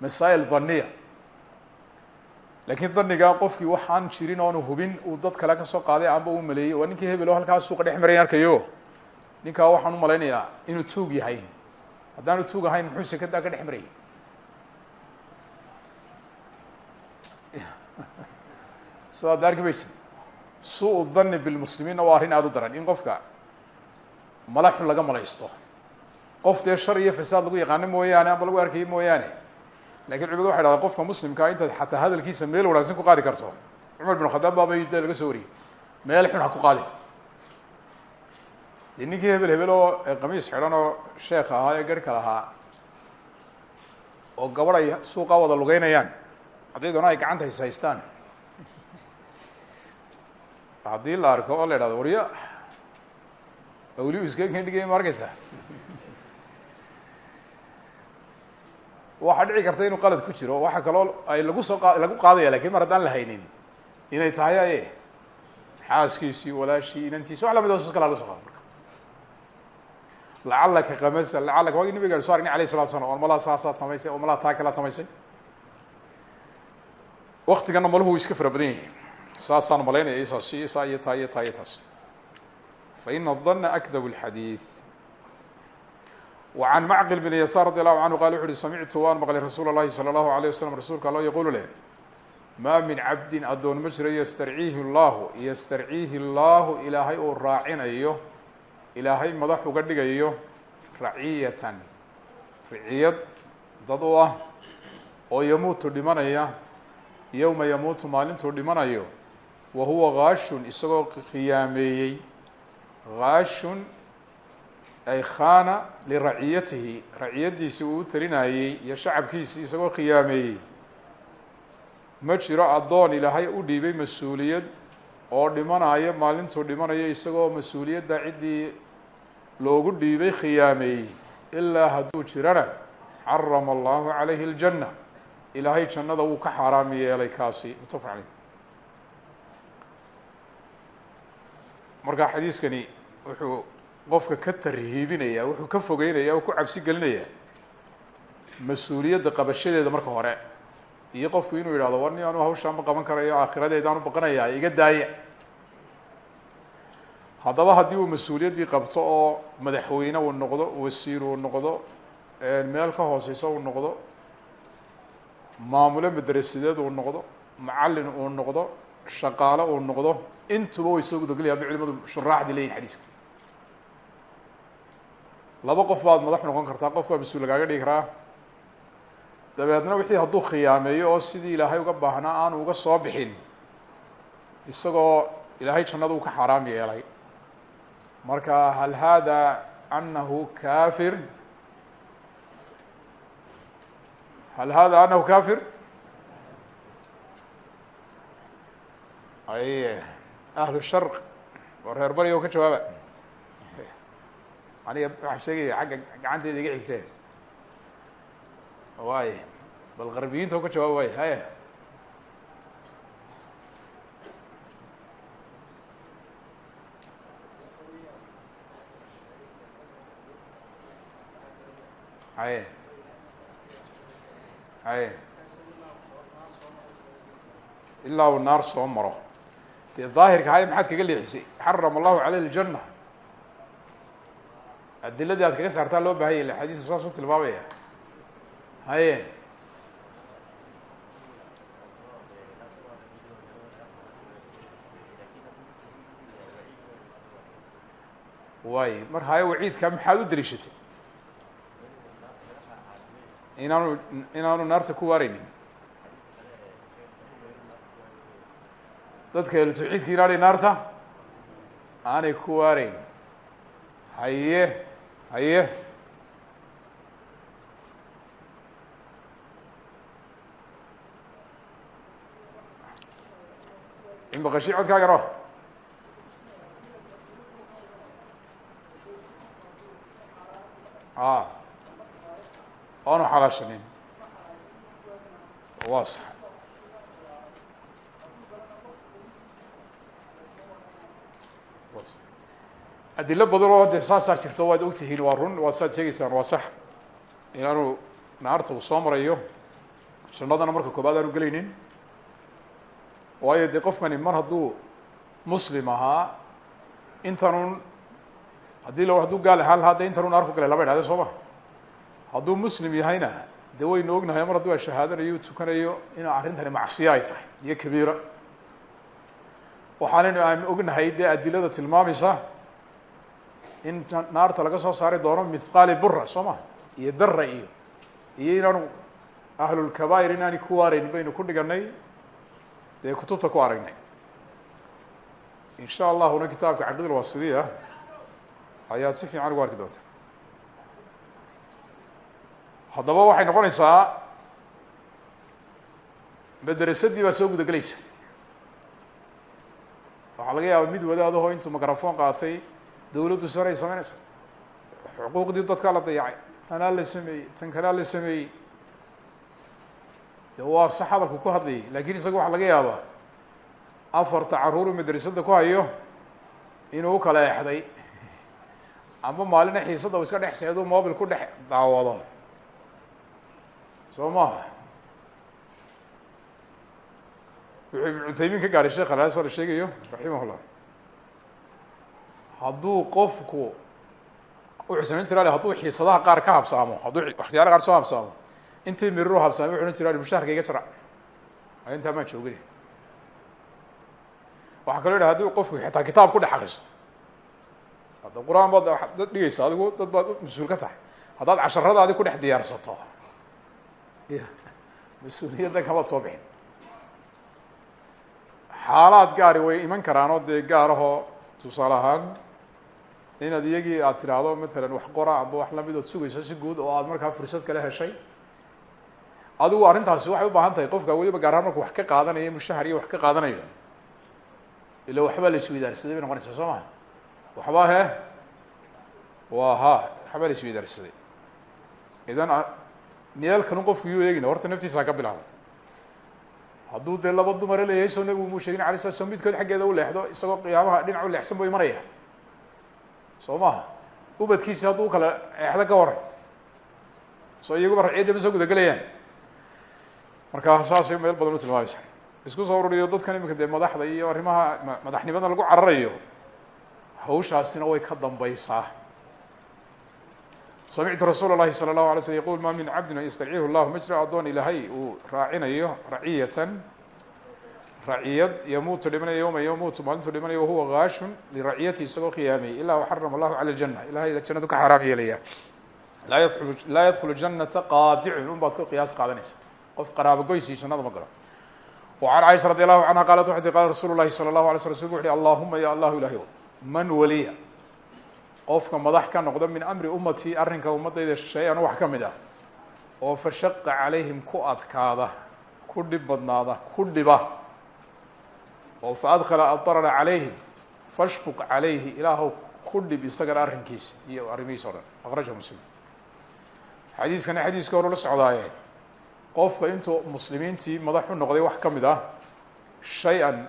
masaa'il dhaniya laakiin daniga qofkii waxaan jirin oonu hubin uu dad kale ka soo qaaday amba u maleeyey waa ninkii hebel oo halkaa suuqa dhex maray arkayo ninkaa waxaan u malaynayaa inuu tuug yahay. Haddaanu tuug ahayn muxuu sekadaa ka dhex marayay so adda arki maysid suu dani bilmuslimiinna waa arrin aada u daran. In qofka mala xun laga malaysto. Qof dee shar iyo fasaad lagu yaqaano mooyaane amba lagu arkayo mooyaane. Lakin culimadu waxay dhahdeen qofka muslimkaa intaad xataa hadalkiisa meel wanaagsan ku qaadi karto. Cumar bin khadaab baabay dee laga soo wariyey. Meel xun ha ku qaadin dee ninkii hebel hebel oo xidhan oo sheekh ahaa ee garhka lahaa oo gabadh ay suuqaa wada lugeynayaan hadday doona ay gacanta hays haystaan. Haddii la arko oo la idhahdo warya awliu iskakan dhigay ma arkeysa waxaa dhici karta inuu qalad ku jiro waxaa kaloo ay lagu soo lagu qaadaya laakiin mar haddaan la haynin inay tahay aye xaaskiisii walaashii inantiisi wax la mid sos kala laga so qaado marka. Lacalaka kamasa lacalaka waagi nabiga so argnay alayh salatu slam malaa saasaad samaysay oo malaa taa kalaad samaysay waktigana maluhu iska fara badan yahay. Saasaan malaynaya isaas isaa iyo taa iyo taa iyo taas faina dana akdab اlxadiid وعن معqل بن يسار رضي الله عنه qال وxu uhi samictu waan mqlay rasuul الlahi slى الlaهu عليه وsلم rasuulka allo yqulu leh ma min cabdin adoon ma jiro ystarciihi الlahu ystarciihi الlahu ilaahay uu raacinayo ilaahay madax uga dhigayo raciyatan riciyad dad u ah oo yamuutu dhimanaya yowma yamuutu maalintuu dhimanayo wa huwa gaashun isagoo khiyaameeyey gaashun ay khana liraciyatihi. Raciyadiisi uu u talinayey iyo shacabkiisii isagoo khiyaameeyey. Ma jiro addoon ilaahay u dhiibay mas'uuliyad oo dhimanayo maalintuu dhimanayo isagoo mas'uuliyadda ciddii loogu dhiibay khiyaameeyey ilaa hadduu jirana xarama allahu calayhi اljanna ilaahay jannada wuu ka xaaraam yeelay kaasi. Mutafaq caleyh marka xadiiskani wuxuu qofka ka tarhiibinaya wuxuu ka fogeynaya oo ku cabsi gelinaya mas'uuliyadda qabashadeeda marka hore. Iyo qofku inuu yidhahdo war ni anu hawshaan ma qaban karayo aakhiradeedaan u baqanayaa iga daaya haddaba haddii uu mas'uuliyaddii qabto oo madaxweyne uu noqdo wasiir uu noqdo meel ka hooseyso uu noqdo maamulo madrasadeed uu noqdo macallin uu noqdo shaqaale uu noqdo intuba way soo gudagelayaan bay culimadu shuraaxdii leeyihiin xadiiska laba qof baad madax noqon kartaa qof baa mas'uul lagaaga dhigi karaa. Dabeedna wixii hadduu khiyaameeyo oo sidii ilaahay uga baahnaa aanu uga soo bixin. Isagoo ilaahay jannada uu ka xaaraam yeelay. Marka hal hada anahu kafir hal hada anahu kafir ay ahlu sharq oo reer bari o ka jawaaba aniga waxaan sheegaya xagga gacanteeda iga xigteen. Waay bal qarbiyiinta ka jawaaba waay haya. Haye haye ilaa uu naar soo maro. Dee daahirka haye maxaad kaga leexisay xarama allahu caleyh اljanna adiladii aad kaga saartaa loo bahanya ila xadiisku saas u tilmaamaya. Haye. Waay mar haye waciidka maxaad u daliishatay inaanu inaanu naarta ku waareynin dadka ehlu tawxiidka inaanay naarta aanay ku waareyn haye haye imaqashi codkaaga no a oonu xalaashanin waa sax adilo badan oo dee saasaa jirto waad ogtihiin waa run waa saad sheegeysaan waa sax. Inaanu naarta uu soo marayo jannadana marka koobaad aanu gelaynin. Waayo dee qofkani mar hadduu muslim ahaa intanun haddii la hadduu gaal ahaan lahaa de intanuu naar ku galay lama soo ma. Hadduu muslim yahayna de waynu ognahay mar hadduu shahaadanayo u tukanayo inuu arrintani macsiyo ay tahay iyo kabiira. Waxaanaynu aan ognahay dee adilada tilmaamaysa in naarta laga soo saari doono mithqaali bura soo ma iyo dara iyo iyo inaanu ahlulkabair inaani ku waarayn baynu ku dhiganay dee kutubta ku aragnay. In sha allahuna kitaabka caqidal wasidiya ayaad si fiican ugu arki doontaa. Haddaba waxay noqonaysaa maderasadii baa soo gudagelaysa. Waxaa laga yaaba mid wadaadaho intuu microfon qaatay dawladdu saray sameynaysa xuquuqdii dadkaa la dayacay tanaa la sameeyey tan kanaa la sameeyey. De waa sax hadalku ku hadlayay laakiin isaga waxaa laga yaabaa afarta caruuru madrasada ku hayo inuu u kala exday amba maalina xiisada u iska dhex seedu mobil ku dhex daawado. Soo maha wuxuu ibn cuthaymiin ka gaadhay sheekh alaasa la sheegayo raximah llah hadduu qofku wuxuu samayn jira hadduu xiisadaha qaar ka habsaamo hadduu waxtiyaala qaar soo habsaamo intii miriru habsaamay wuxu ohan jira mushaharka iga jarac intaa maan joogin. Waxaa qofku xitaa kitaab ku dhex akriso hadda qur'aan baad dad dhigaysa adigu dad baad mas'uul ka tahay. Haddaad casharadaadi ku dhex diyaarsato. Ya mas'uuliyadda kamaad soo bixin. Xaalaad gaari way iman karaan oo dee gaarahoo tusaale ahaan inaad iyagii aad tiraahdo matalan wax qora amba wax la mid ood sugayso si guud oo aad markaa fursad kala heshay. Adigu arrintaasi waxay u baahan tahay qofka weliba gaar ahaan marku wax ka qaadanayo mushahar iyo wax ka qaadanayo ila waxbaa la isweydaarsaday bay noqonaysaa? Soo maha waxbaa he waa ha waxbaa la isweydaarsaday idan meelkanu qofku yuu eegina horta naftiisa ha ka bilaabo hadduu dee laba dumare leeyahay soo nabigu muu sheegin alay slat slam midkood xaggeeda u leexdo isagoo qiyaamaha dhinac u leexsan buu imanaya soo maha ubadkiisi hadduu ukala eexdo ka waran soo iyaguba raciyadda ma soo gudagelayaan marka saasay meel badan u tilmaamaysa isku soo ururiyo dadkan iminka dee madaxda iyo arrimaha madaxnimada lagu cararayo hawshaasina way ka dambaysaa samictu rasuul اlahi salى الlahu alay slm yqul ma min cabdin yastadciihu llahu majra addoon ilaahay uu raacinayo raciyatan raciyad yamuutu dhimanaya yowma yamuutu maalintuu dhimanayo wahuwa gaashun liraciyati isagoo khiyaamayay ilaa waxarama allahu cala ljana ilahay jannadu ka xaraam yeelaya laa yadkhulu janata qaadicun unbaad ku qiyaas qaadanaysa. Qof qaraabogoysii jannada ma galo. Wacan caaisha radi allahu canha qaalat waxay tii qaala rasuulu llahi sala allahu alay ya allahu ilahy man waliya? Qofka madax ka noqda min amri ummatii arrinka ummadayda shay-an wax ka oo ah. fashaqa calayhim ku adkaada ku dhib ku dhiba oo faadkhala adarara calayhim fashquq calayhi ilaahow ku dhib isagana arrinkiisa iyo arrimihiisa o dhan. Akrajahu muslim. Xadiiskana xadiiska hore la socdaaye. Qofka intuu muslimiintii madax u noqday wax ka mid ah shay-an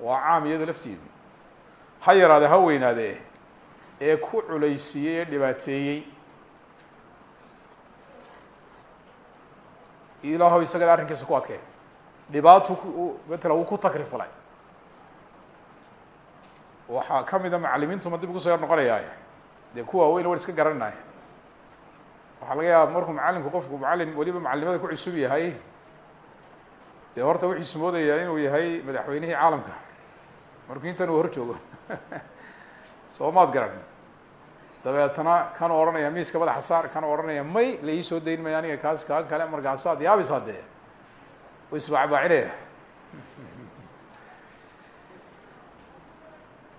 waa caam iyada lafteedu ha ee ku culaysiiyey ee dhibaateeyey. Ilaahow isagana arrinkiisa ku adkay dhibaatu matala uu ku takrifalay waxaa ka mida macalimiintuma dib ugu soo yar noqonayaa dee kuwa weyn wan iska garanaya waxaa laga yaaba markuu macalinku qofku macalin weliba macalimada ku cusub yahay dee horta wuxiisu moodayaa inuu yahay madaxweynihii caalamka. Markuu intan uu hor joogo soo maad garan. Dabeetana kan odhanaya miiska madaxa saar kan odhanaya may la ii soo dayn maya aniga kaas kaa kale markaasaad yaabisaa dee u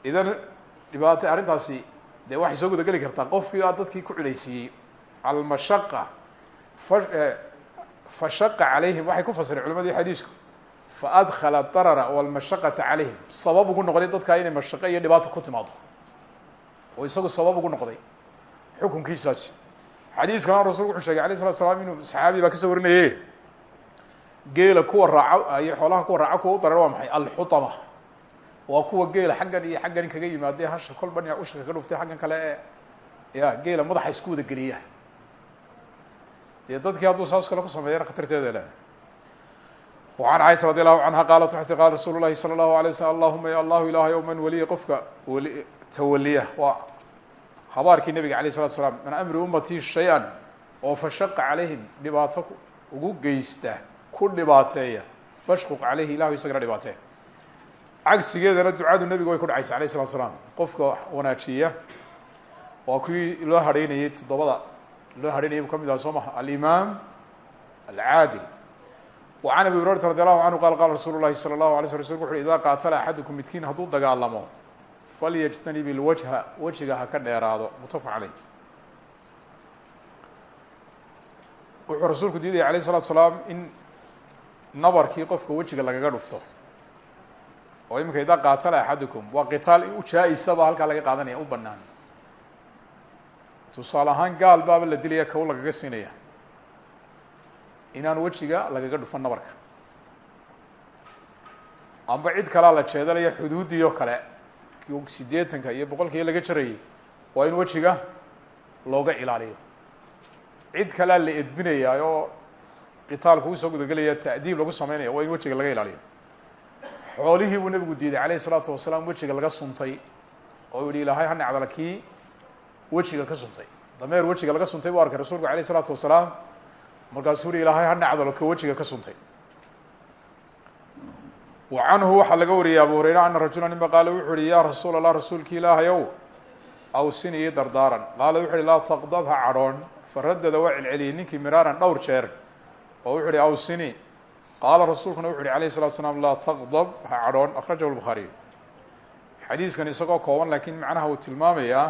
idan dhibaato arrintaasi dee waxay soo gudageli kartaa qofkii aa dadkii ku culaysiiyey. Almashaqa fa fashaqa calayhim waxay ku fasireen culimadii xadiisku. Faadkala darara walmashaqata calayhim. Sabab ugu noqday dadkaa inay mashaqe iyo dhibaato ku timaado. Oo isagu sabab ugu noqday xukunkiisaasi. Xadiiskana rasulku wuxuu shegay alay slat slam inuu saxaabi baa ka soo warinaye geela kuwa raaca iyo xoolaha kuwa raaca kuwa u dareer waa maxay alxutama waa kuwa geela xaggan iyo xaggan kaga yimaadee hasha kolba dhinac ushka ka dhuftay xaggan kale ee ya geela madaxa isku wada geliya dee dadkii hadduu saas kale ku sameeyana khatarteeda le وعn caiشha radي الlahu canha qaalat waxay ti qaala rasuul الlahi salى الlahu عalيه waslm allahuma ya allahu ilahay o man weliya qofka weli tawaliya waa habaarkii nebiga alayه الslatu slaam min amri umatii shay-an oo fashaqa calayhim dhibaato ugu geysta ku dhibaateeya fashquq calayhi ilahu isagana dhibaatee cagsigeedana ducadu nebiga way ku dhacaysa alayه الslatu slaam qofka wanaajiya waa kuwii loo harheynayey toddobada loo harheynayay bu ka mid aha soo maha alimaam alcaadil وعn abi هuريرaةa رadي الlahu عanهu qal qala rasuul الlahi slى الlahu عlay sl rsulku wuxu uhi ida qaatala axadukum midkiin hadduu dagaalamo falyجtanib الwجهa wejiga ha ka dheeraado mutafq عaleyh wuxuu rasuulku diidaya alayه الصلاatu slaam in nabarkii qofka wejiga lagaga dhufto. Oo iminka ida qaatala axadukum. Waa qitaal ujaa-isaba halkaa laga qaadanaya u banaan tusaale ahaan gaal baaba la dilaya kow lagaga siinaya. Inaan wejiga lagaga dhufan nabarka. Amba cid kalaa la jeedalaya xuduuddii oo kale siddeetanka iyo boqolkii laga jarayay waa in wejiga looga ilaaliyo. Cid kalaa la edbinaya oo qitaalku u soo gudagelaya ta'diib lagu sameynaya waa in wejiga laga ilaaliyo. Xoolihii buu nebigu diiday calayh isalaatu wasalaam wejiga laga suntay. Oo yihi ilaahay ha necdala kii wejiga ka suntay. Dameer wejiga laga suntay buu arkay rasuulku alayh isalaatu wasalaam. Markaasuu uri ilaahay ha nacdalo ka wejiga ka suntay. Wa canhu waxaa laga wariyay abu hureyre ana rajula nima qaala wuxu uhi ya rasuul allah rasuulki ilaahayow awsini ii dardaaran. Qaala wuxu uhi laa taqdab ha cadhoon. Faradada waa celceliyey ninkii miraaran dhowr jeer oo wuxu uhi awsini qaala rasuulkuna wuxu uhi alayh الsalatu slaam laa taqdab ha cadhoon akhrajahu lbukhaariy xadiiskan isagoo kooban laakiin macnaha uu tilmaamayaa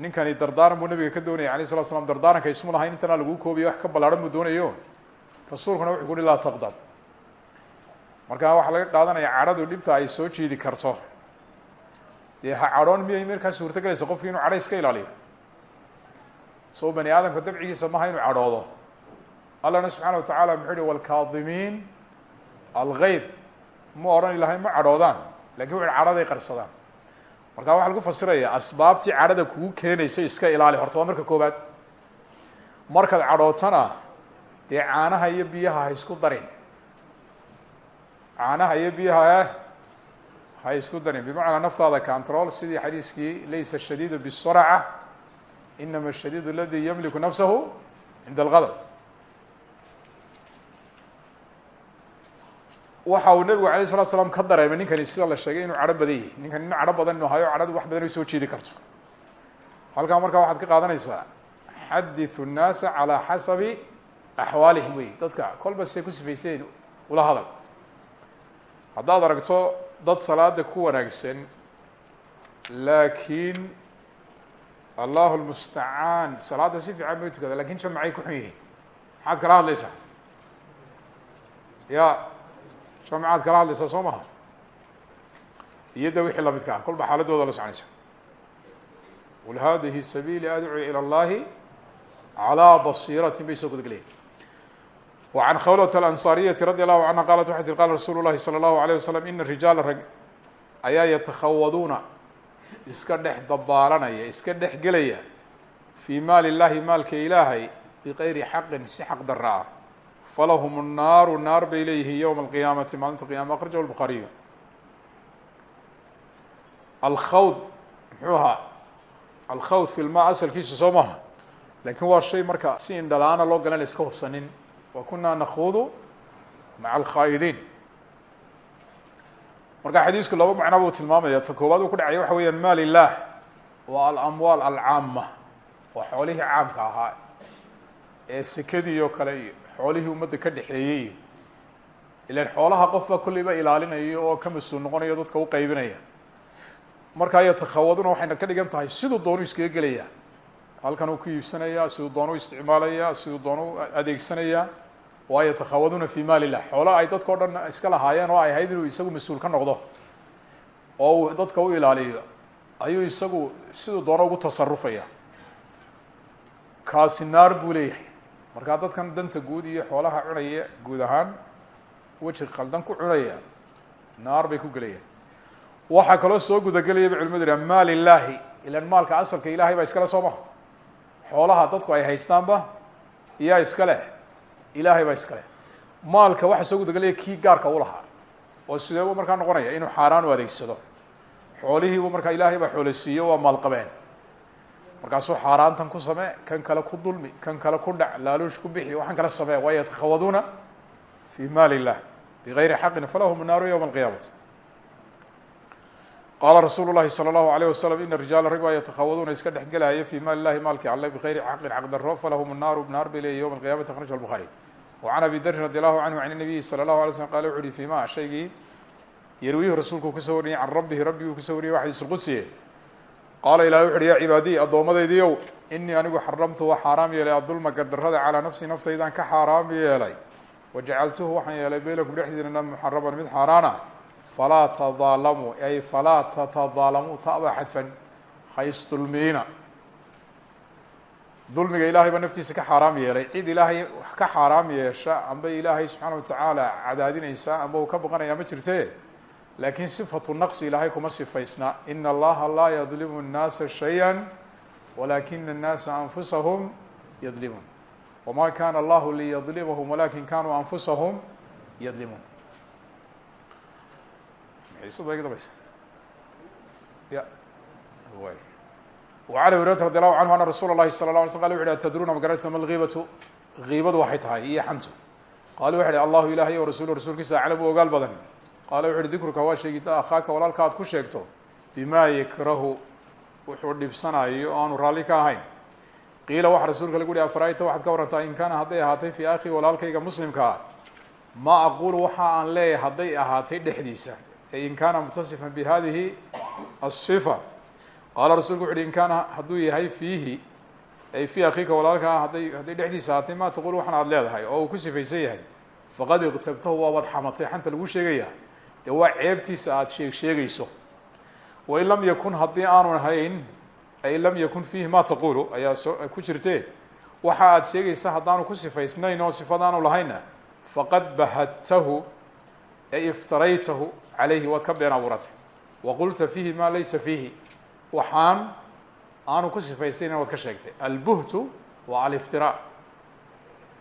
ninkani dardaaran buu nabiga ka doonaya alayh الsalatu slam dardaaranka ismu lahayn intana laguu koobiyo wax ka ballaarhan buu doonayo rasuulkuna wuxuu ku uhi laa taqdab marka waxaa laga qaadanaya cadhadu dhibta ay soo jiidi karto dee ha cadhoon miyay markaa suurto galaysa qofki inuu cadho iska ilaaliyo soo bani aadamka dabcigiisa maha inuu cadhoodo allahna subxaana watacaala muxuu uhi wlkaadimiin algeyb ma odhan ilahay ma cadhoodaan laakiin wuxu cadhaday qarsadaan. Marka waxaa lagu fasiraya asbaabtii cadhada kugu keenayso iska ilaali. Horta waa marka koobaad markaad cadhootana dee caanaha iyo biyaha ha isku darin. Caanaha iyo biyaha ha isku darin. Bimacnaa naftaada control sidii xadiiskii laysa shadiidu bsarca inama shadiid aladi yamliku nafsahu cinda algadab waxa uu nabigu alay slat slam ka dareemay ninkani sida la sheegay inuu cadho badan yahay. Ninkan in cadho badan inuu hayo cadhadu wax badan soo jeedi karto. Halkaa markaa waxaad ka qaadanaysaa xadiu nnaasa calaa xasabi axwaalihim. Wey dadka kolba siday ku sifayseen ula hadal. Haddaad aragto dad salaada ku wanaagsan laakiin allahu lmustacaan salaada si fiican bay utukada laakiin jamacay ku xun yihiin. Maxaad kala hadlaysaa? Ya jamacaad kala hadlaysaa soo maha iyo de wixii lamidka ah kolba xaaladooda la soconaysa qul hadihi sabiili adcuu ilى اllahi calىa basiirati bay soo gudagelayen وعن khولة الأنصاaرية رضي الله عنها qالت waxay tii qال رsuuل الlahi صلى الله عليه وسلم iنa الرiجaaل rag ayaa yتkhawduuna iska dhex dabaalanaya iska dhex gelaya fي maal الlahi maalka ilaahay بغayri xaqin si xaq dara ah falahم الnaaru naar bay leeyihiin yومa القiyaamaةi maalinta qiyama أkرaجه الbخaariي alkhawd muxuu ahaa alkhawd fi lma asalkiisu soo maha lakin waa shay marka si indhala-aana loo galan iska hubsanin wa kuna nakuudu maca alkhaa'idiin marka xadiisku laba macno buu tilmaamaya ta koowaad uu ku dhacaya waxa weeyaan maal illaah waa alamwaal alcaama waa xoolihii caamka ahaa ee sekadii oo kale iyo xoolihii ummadda ka dhexeeyey iyo ilan xoolaha qofba kolleyba ilaalinayo oo ka mas'uul noqonayo dadka u qaybinaya. Markaa yatakhawaduna waxayna ka dhigan tahay siduu doonu iskaga gelayaa halkan uu ku iibsanayaa siduu doonu isticmaalayaa siduu doonu adeegsanayaa waa yatakhawaduna fi maal illah xoola ay dadka o dhan iska lahaayeen oo ay ahayd inuu isagu mas'uul ka noqdo oo uu dadka u ilaaliyo ayuu isagu siduu doono ugu tasarufaya kaasi naar buu markaa dadkan danta guud iyo xoolaha cunaya guud ahaan weji khaldan ku cunaya naar bay ku gelayaan. Waxaa kaloo soo gudagelayaba culimadu yidhaha maal illaahi ilan maalka asalka ilaahay baa iskale soo maha xoolaha dadku ay haystaanba iyaa iska leh ilaahay baa iska leh. Maalka waxaa soo gudagelaya kii gaarka u lahaa oo sideebuu markaa noqonaya? Inuu xaaraan u adeegsado. Xoolihiibu markaa ilaahay baa waa maalqabeen markaasuu xaaraantan ku samee kan kale ku dulmi kan kale ku dhac laaluush ku bixi waxaan kala samee waa yatakhawaduuna fi maal illah bigayri xaqin falahum naaru yowma alqiyaamati qaala rasuulu llahi salى اllahu alayh wasalam ina rijaala rag baa yatakhawaduuna iska dhex gelaya fi maal illahi maalkii alle bigayri xaqin xaqdaro falahum naaru naar bay leeyahy yowma alqiyamati akhrajahu albukhari wacan abi darin radi allahu canhu can nabiyi salى اllahu alay slm qala wuxu uhi fima shaygii yarwiihu rasuulku kasoo wariyey can rabbihi rabbiguu kasoo wariyey wa xadiis lqudsiye qaala ilahi wuxu uhi yaa cibaadiy addoommadaydiiow inii anigu xaramtu waa xaaraam yeelay adulma gardarrada calaa nafsi naftaydaan ka xaaraam yeelay. Wajacaltuhu waxaan yeelay beynakum dhexdiina muxaraman mid xaaraana. Falaa tadaalamuu ay falaa tatadaalamuu ta'baa xadfan haysdulmiina dulmiga ilaahay baa naftiisa ka xaaraam yeelay. Cid ilaahay ka xaaraam yeesha amba ilaahay subxaana watacaala cadaadinaysa amba uu ka baqanaya ma jirte laakiin sifatu naqsi ilaahay kuma sifaysna ina allaha laa yadlimu الnaasa shaya walakina الnaasa anfusahum yadlimuun wma kana allahu liyadlimahum walakin kanuu anfusahum yadlimuun xiisada iga dambaysa ya way وعn abi hurayرata radي الlahu canhu ana rasuula الlahi salى الlه alay sl qal wuxu h tadruuna ma garanaysa ma lgiibatu giibadu waxay tahay iyo xantu qalu wuxu uhi allahu ilahiy warasulu rasuulkiisa aclamu ogaal badan qaala wuxu uhi dikruka waa sheegita akhaaka walaalka aad ku sheegto bima yakrahu. Wuxuu dhibsanayo o aanu raalli ka ahayn. Qiila waxa rasuulka lagu uhi afarayta waxaad ka warantaa in kaana hadday ahaatay fii akhi walaalkayga muslimka ah ma aqulu waxa aan leeyahay hadday ahaatay dhexdiisa ay in kaana mutasifan bi hadihi asifa qaala rasulku wuxu in kaana hadduu yahay fiihi ay fii akhiika walaalka ah hadday hadday dhexdiisa ahaatay ma taqul waxan aad leedahay oo uu ku sifaysan yahay. Faqad iqtabtahu waabaad xamatay. Xanta lagu sheegaya dee waa ceebtiisa aada sheeg sheegayso. Wain lam yakun haddii aanu hayn ay lam yakun fiihi ma taqulu ayaa ku jirte waxa aad sheegaysa haddaanu ku sifaysnayn oo sifadaanu lahaynna faqad bahadtahu ay iftaraytahu calayhi waad ka been abuuratay. Wa qulta fiihi ma laysa fiihi waxaan aanu ku sifaysnayna waad ka sheegtay. Albuhtu waa aliftirا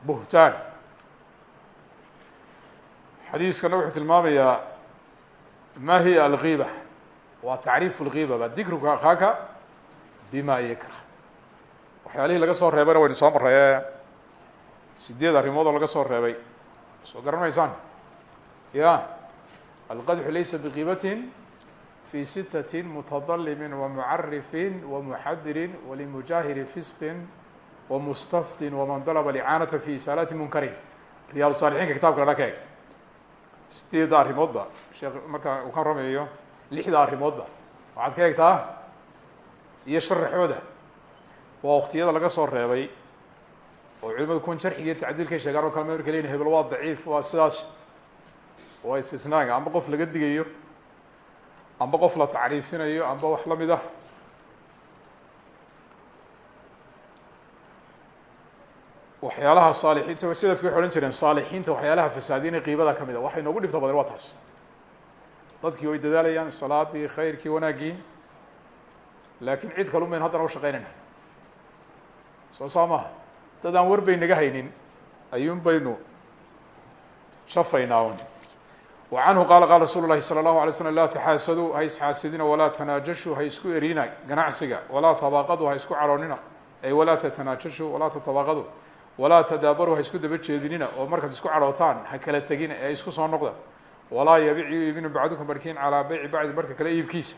buhtaan. Xadiiskana wuxuu tilmaamayaa ma hiya algiiba waa tacriif اlgiiba ba dikruka akhaaka bima yakrah waxyaalihii laga soo reebayna waynu soo maray ee sideed arrimood oo laga soo reebay soo garan maysaan ya alqadxu laysa biqiibatin fi sitati mutadalimin wamucarifin wamuxadirin walimujaahiri fisqin wamustaftin waman dalaba licaanata fi isaalaati munkarin riyaal saalixiinka kitabka ladha ka eg sideedda arrimoodba sheekh markaa uu ka rameeyo lixda arrimoodba waxaad ka egtaa iyo sharaxooda waa waktiyada laga soo reebay oo culimadu kuwan jarxiga iyo tacdiilkay sheegaan oo kale ma marka leyihin hebel waa daciif waa sidaas. Waa istisnaaga amba qof laga digayo amba qof la tacriifinayo amba wax la mid ah waxyaalaha saalixiinta salafki waxay odhan jireen saalixiinta waxyaalaha fasaadiyana qiibada ka mid a waxay noogu dhibta badan waa taas. Dadkii way dadaalayaan salaadii khayrkii wanaaggii laakiin cid kalu mayn haddana u shaqeynayna soo saa maha warbay naga haynin ayuun baynu shafaynaa un wa canhu qaala qaala rasuulu lahi salى اllahu alay slm laa taxaasaduu ha isxaasidina walaa tanaajashuu ganacsiga walaa tabaaqaduu ha caroonina ay walaa tatanaajashuu walaa tatabaaqadu walaa tadaabaruu ha isku daba jeedinina oo markaad isku cadhootaan ha kala tegina ee isku soo noqda. Walaa yabic yu iibinu bacdukum barkiin calaa beyci bacdi marka kale iibkiisa.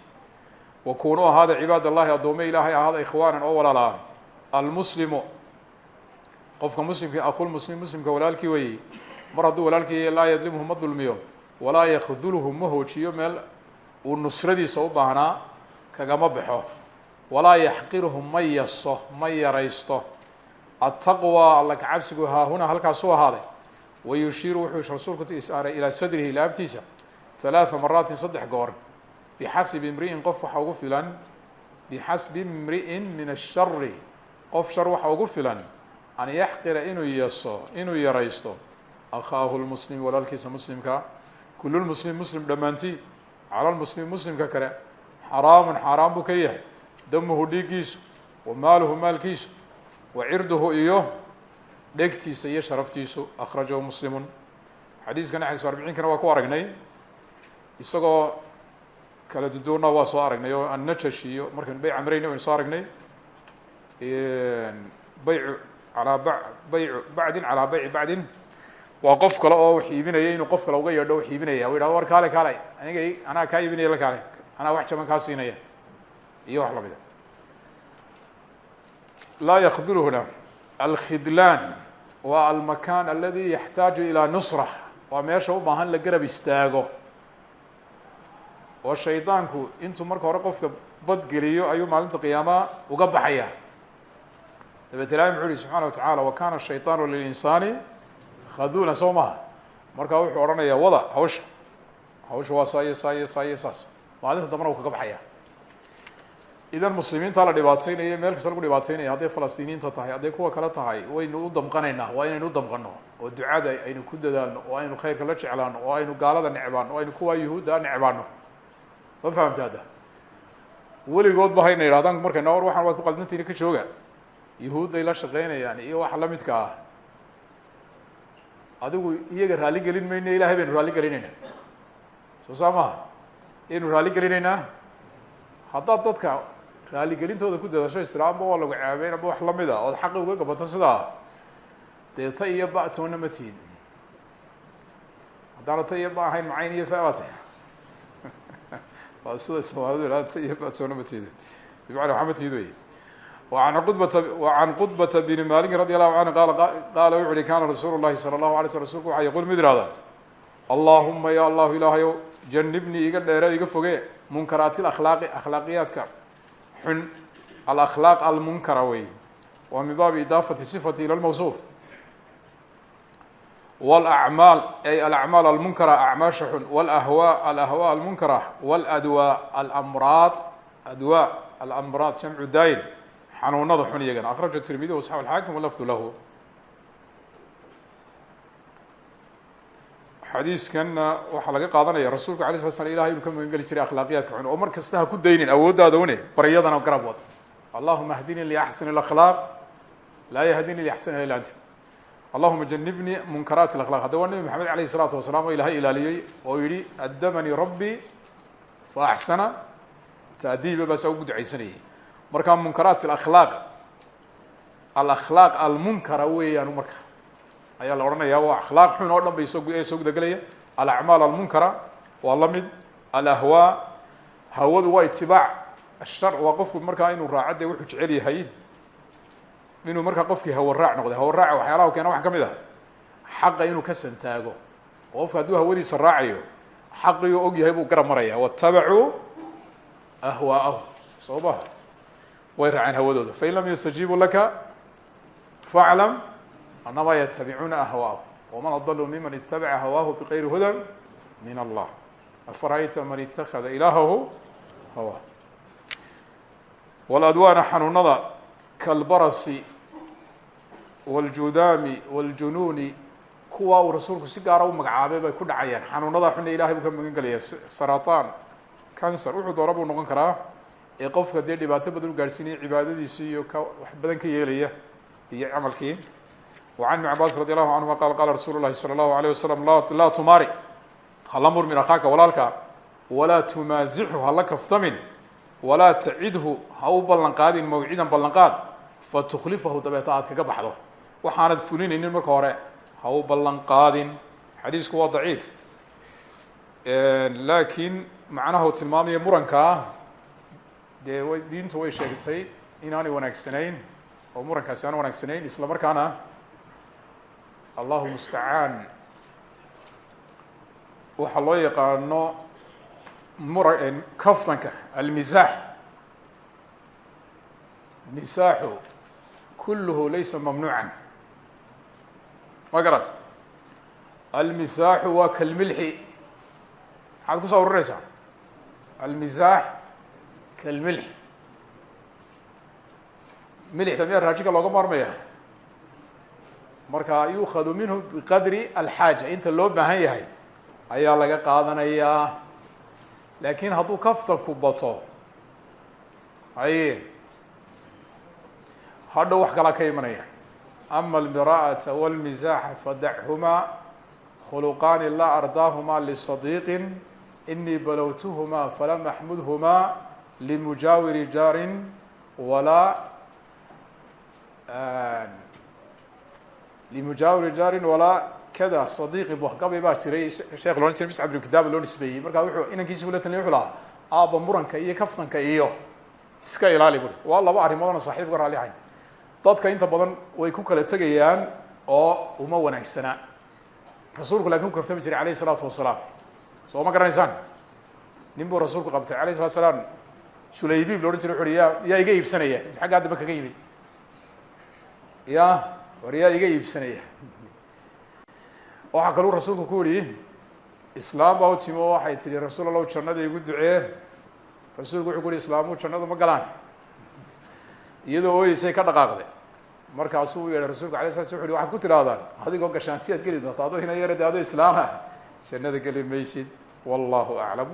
Wakunuu ahaada cibaad allahi addoome ilaahay ahaada ikhwaanan oo walaalaan almuslimu qofka muslimkii aqul muslim muslimka walaalkii weeyey mar hadduu walaalkii laa yadlimhu ma dulmiyo walaa yakdulhu ma hoojiyo meel uu nusradiisa u baahnaa kagama baxo. Walaa yaxqirhu ma yaso ma yaraysto attaqwa alla kacabsigu haahuna halkaasuu ahaaday. Wayushiiru wuxuu rasuulku isaaray ilaa sadrihi laabtiisa halaatha maraatin saddex goor. Bixasbi imri'in qof waxa ugu filan. Bixasbi imri'in min ashari qof shar waxa ugu filan. An yaxqira inuu yaso inuu yaraysto. Akhaahu lmuslim walaalkiisa muslimka. Kululmuslim muslim dhammaantii. Cala lmuslim muslimka kale xaraamun xaaraan buu ka yahay. Damuhu dhiiggiisu wa maaluhu maalkiisu wa cirduhu iyo dhegtiisa iyo sharaftiisu akhrajahu muslimun. Xadiiskan xadiis arbiciinkana waa ku aragnay. Isagoo kala duduwana waa soo aragnay oo annajash iyo markaynu bayc amreyna waynu soo aragnay. Baycu alaa ba baycu bacdin calaa bayci bacdin. Waa qof kale oo wax iibinaya inuu qof kale uga yeedho wax iibinaya u yidhahdo war kaale kaale. Aniga anaa kaa iibinaya la kaale. Anaa wax jaban kaa siinaya. Iyo wax lamida laa yakdulhuna alkhidlaan waa almakan aladi yaxtaaju ilaa nusra. Waa meesha u baahan la garab istaago. Oo shaydaanku intuu marka hore qofka badgeliyo ayuu maalinta qiyaama uga baxaya. Dabeet ilahi muxuu uhi subxaana wa tacaala wa kana shayطaanu lilinsaani khadula soo maha markaa wuxuu odhanayaa wada hawsha hawsha waa saa iyo saa iyo saa iyo saas. Maalinta dambana uu kaga baxaya idan muslimiinta la dhibaateynayo meel kasta lagu dhibaateynayo hadday falastiiniyiinta tahay hadday kuwa kale tahay waynu u damqanaynaa waa inaynu u damqano oo ducada aynu ku dadaalno oo aynu khayrka la jeclaano oo aynu gaalada necbaano oo aynu kuwa yuhuudda necbaano ma fahamta hadda weligoodba hayna yidhahdaan markayna war waxaan waad ku qaldantiina ka jooga yuhuudday la shaqeynayaan iyo waxa lamidka ah adigu iyaga raali gelin mayne ilahay baynu raali gelinaynaa soo saa maha raali gelinaynaa haddaad dadka raaligelintooda ku dadasho islaamba waa lagu ceebeyn ama wax la mid a ood xaqi uga gabato sidaa. Dee ta iyo ba toona ma tihin. Haddaana ta iyo ba ahayn macayn iyo fa baate waa sida soomaalidu ha ta iyo ba ma tihin. Bimacna waxaa an qudbata an qudbata bni malikin radi allahu canhu qala wuxu uhi kana rasuul lahi salى اlahu rasulku waxa yaqul mid ihahda ya allahu ilaahayow janibnii iga dheere iga foge munkaraati alaaqi akhlaaqiyaadka xun alakhlaaq almunkara wey. Waa min baabi idaafati sifati ila lmawsuuf walacmaal ay alacmaal almunkara acmaasha xun. Walahwa alahwa almunkara. Waladwa alamraad adwa alamraad jamcu daayin xanuunada xun iyagana. Akraja tirmidi wasaxab alxaakim walafdu lahu. xadiiskanna waxaa laga qaadanaya rasuulka ala sla sla ilahay inuu ka magan geli jiray akhlaaqiyaadka xun. Oo mar kasta ha ku daynin awooddaada une baryadana garab wada. Allahuma ahdinii liaxsani اlakhlaaq laa yahdinii liaxsaniha ila anta. Allahuma janibnii munkaraat alaqlaq hadda waa nebi maxamed alayh isalaatu wasalaam oo ilahay oo yihi addamanii rabbii fa axsana taadiiba baasaa ugu ducaysanayay. Markaa munkaraat alakhlaaq alakhlaaq almunkara weeyaan marka ayaa la odhanaya waa akhlaaq xun oo dhan bay soo soo gudagelaya. Alacmaal almunkara waa la mid alahwaa hawadu waa itibaac. Ashar waa qofku markaa inuu raaco dee wuxuu jecel yahay. Inuu markaa qofkii hawaraac noqday hawaraaca waxyaalaha keena waxa ka mid ah. Xaqa inuu ka santaago. Oo qofka hadduu hawadiisa raacayo xaqiiuu og yahay buu garab maraya. Watabacuu ahwaa'ahu. Soo maha way hawadooda. Fain lam yastajiibuu laka faclam anama yatabicuuna ahwaahu waman adaluu miman itabaca hawaahu bigayri hudan min allah. Afara'ayta man itakada ilaahahu hawa. Waladwaana xanuunada kalbarasi waljudaami waljunuuni kuwa uu rasuulku si gaara u magacaabay bay ku dhacayaan. Xanuunadaa xunna ilahay buu ka magan gelaya saratan cancer wuxuu doora buu noqon karaa ee qofka dee dhibaato badan u gaadhsiinaya cibaadadiisi iyo ka wax badan ka yeelaya iyo camalkii wa can ibn cabaas radi allahu canhuma qala rasuulu llahi salى allahu alayh wasalam laa tumaari hala murmin akhaaka walaalka walaa tumaasixu hala kaftamin walaa tacidhu ha u ballan qaadin mawcidan ballanqaad fatukhlifahu dabeeta aad kaga baxdo waxaanad fulinaynin marka hore ha u ballan qaadin xadiisku waa daciif laakiin macnaha uu tilmaamaya murankaa dee diintu way sheegtay inaanay wanaagsanayn oo murankaasi aan wanaagsanayn isla markaana allahu mustacaan waxaa loo yaqaano mura kaftanka almisaax misaaxu kulluhu laysa mamnuucan. Ma garat almisaaxu waa kalmilxi. Maxaad ku soo urureysaa almisaax kalmilxi. Milixda miyaa raashinka looga maarmaya marka yuukadu minhu biqadri alxaaja inta loo baahan yahay ayaa laga qaadanayaa laakiin hadduu kaftanku bato haye hadhow wax kalaa ka imanaya ama almira'ata walmisaaxa fadachumaa khuluqaani laa ardaahumaa lisadiiqin inii balowtuhumaa falam axmudhumaa limujaawiri jaarin walaa limujaawiri jaarin walaa kada sadiiqi gabay baa jiray sheekh loodhan jiray miscab bnu kitaaba loo nisbeeyey marka wuxuu inankiisi kula taliya wuxuu lahaa aabba muranka iyo kaftanka iyo iska ilaali buri waa laba arrimoodna saaxiib uga raalicayn dadka inta badan way ku kala tegayaan oo uma wanaagsanaa rasuulku laakiin ku kaftami jiray alayh isalaatu wasalaam soo ma garanaysaan nin buu rasuulku qabtay alayh salatu salaam sulaybiib lo odhan jiray wuxu uhi ya yaa iga iibsanaya haddaba kaga yimid ya war yaa iga iibsanaya. Waxaa kaluu rasuulku ku yihi islaam baa u timi oo waxay tihi rasuul allahu jannada igu duceen rasuulku wuxuu ku yihi islaamu jannadu ma galaan. Iyadoo ooyeysay ka dhaqaaqday. Markaasuu u yeedhay rasulka alay sla sl wuxu waxaad ku tidhahdaan adigoo gashaantiyaad geli doonta adoo hina yara de adoo islaama jannada geli maysid. Wallahu aclam